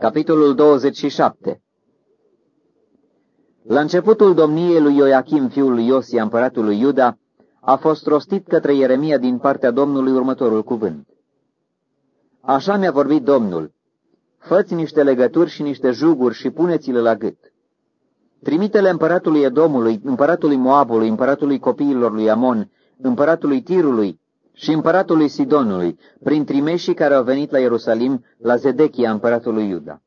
Capitolul 27 La începutul domniei lui Ioachim, fiul lui Iosia, împăratul lui Iuda, a fost rostit către Ieremia din partea Domnului următorul cuvânt. Așa mi-a vorbit Domnul, făți niște legături și niște juguri și puneți-le la gât. Trimitele împăratului Edomului, împăratului Moabului, împăratului copiilor lui Amon, împăratului Tirului și împăratului Sidonului, prin trimeșii care au venit la Ierusalim, la Zedechia, împăratului Iuda.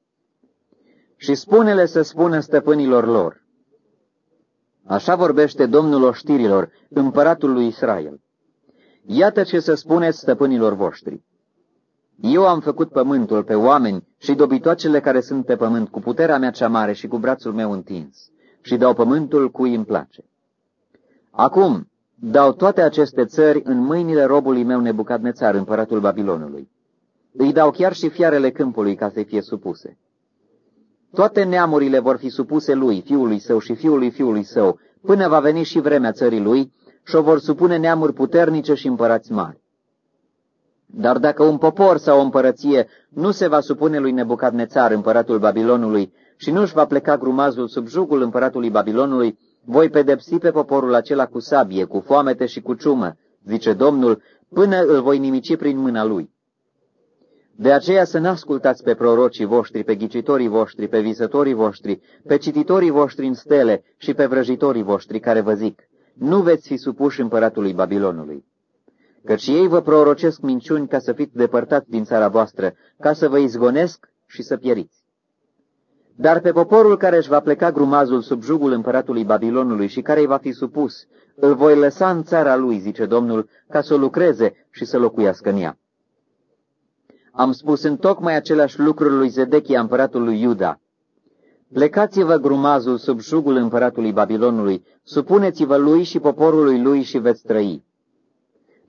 Și spune-le să spună stăpânilor lor, Așa vorbește Domnul oștirilor, împăratul lui Israel. Iată ce să spuneți stăpânilor voștri. Eu am făcut pământul pe oameni și dobitoacele care sunt pe pământ cu puterea mea cea mare și cu brațul meu întins și dau pământul cui îmi place. Acum dau toate aceste țări în mâinile robului meu Nebucadnețar, împăratul Babilonului. Îi dau chiar și fiarele câmpului ca să fie supuse. Toate neamurile vor fi supuse lui, fiului său și fiului fiului său, până va veni și vremea țării lui și o vor supune neamuri puternice și împărați mari. Dar dacă un popor sau o împărăție nu se va supune lui Nebucadnețar, împăratul Babilonului, și nu își va pleca grumazul sub jugul împăratului Babilonului, voi pedepsi pe poporul acela cu sabie, cu foamete și cu ciumă, zice Domnul, până îl voi nimici prin mâna lui. De aceea să n-ascultați pe prorocii voștri, pe ghicitorii voștri, pe visătorii voștri, pe cititorii voștri în stele și pe vrăjitorii voștri care vă zic, nu veți fi supuși împăratului Babilonului căci ei vă prorocesc minciuni ca să fiți depărtați din țara voastră, ca să vă izgonesc și să pieriți. Dar pe poporul care își va pleca grumazul sub jugul împăratului Babilonului și care îi va fi supus, îl voi lăsa în țara lui, zice Domnul, ca să lucreze și să locuiască în ea. Am spus în tocmai aceleași lucruri lui Zedechia, împăratul lui Iuda. Plecați-vă grumazul sub jugul împăratului Babilonului, supuneți-vă lui și poporului lui și veți trăi.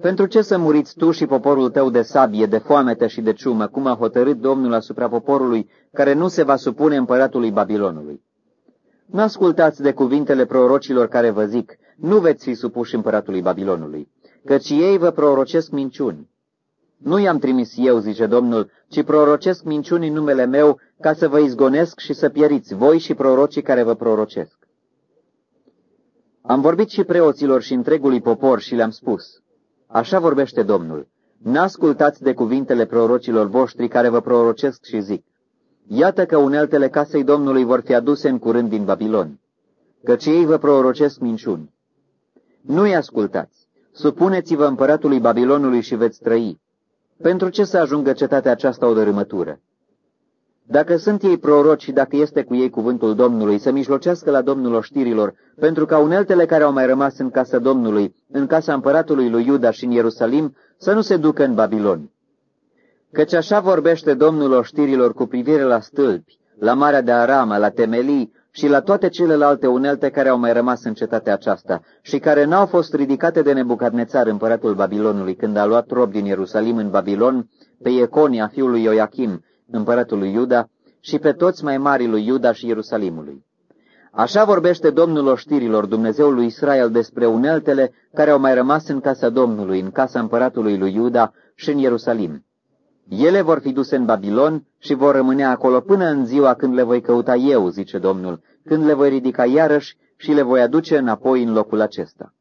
Pentru ce să muriți tu și poporul tău de sabie, de foamete și de ciumă, cum a hotărât Domnul asupra poporului care nu se va supune împăratului Babilonului? Nu ascultați de cuvintele prorocilor care vă zic, nu veți fi supuși împăratului Babilonului, căci ei vă prorocesc minciuni. Nu i-am trimis eu, zice Domnul, ci prorocesc minciuni în numele meu ca să vă izgonesc și să pieriți voi și prorocii care vă prorocesc. Am vorbit și preoților și întregului popor și le-am spus, Așa vorbește Domnul. N-ascultați de cuvintele prorocilor voștri care vă prorocesc și zic. Iată că uneltele casei Domnului vor fi aduse în curând din Babilon, căci ei vă prorocesc minciuni. Nu-i ascultați, supuneți-vă împăratului Babilonului și veți trăi. Pentru ce să ajungă cetatea aceasta o dărâmătură? Dacă sunt ei proroci și dacă este cu ei cuvântul Domnului, să mijlocească la Domnul oștirilor, pentru ca uneltele care au mai rămas în casa Domnului, în casa împăratului lui Iuda și în Ierusalim, să nu se ducă în Babilon. Căci așa vorbește Domnul oștirilor cu privire la stâlpi, la Marea de Arama, la temelii și la toate celelalte unelte care au mai rămas în cetatea aceasta și care n-au fost ridicate de Nebucadnețar, împăratul Babilonului, când a luat rob din Ierusalim în Babilon pe Ieconia, fiul lui Ioachim, împăratul lui Iuda, și pe toți mai mari lui Iuda și Ierusalimului. Așa vorbește Domnul oștirilor, Dumnezeul lui Israel, despre uneltele care au mai rămas în casa Domnului, în casa împăratului lui Iuda și în Ierusalim. Ele vor fi duse în Babilon și vor rămâne acolo până în ziua când le voi căuta eu, zice Domnul, când le voi ridica iarăși și le voi aduce înapoi în locul acesta.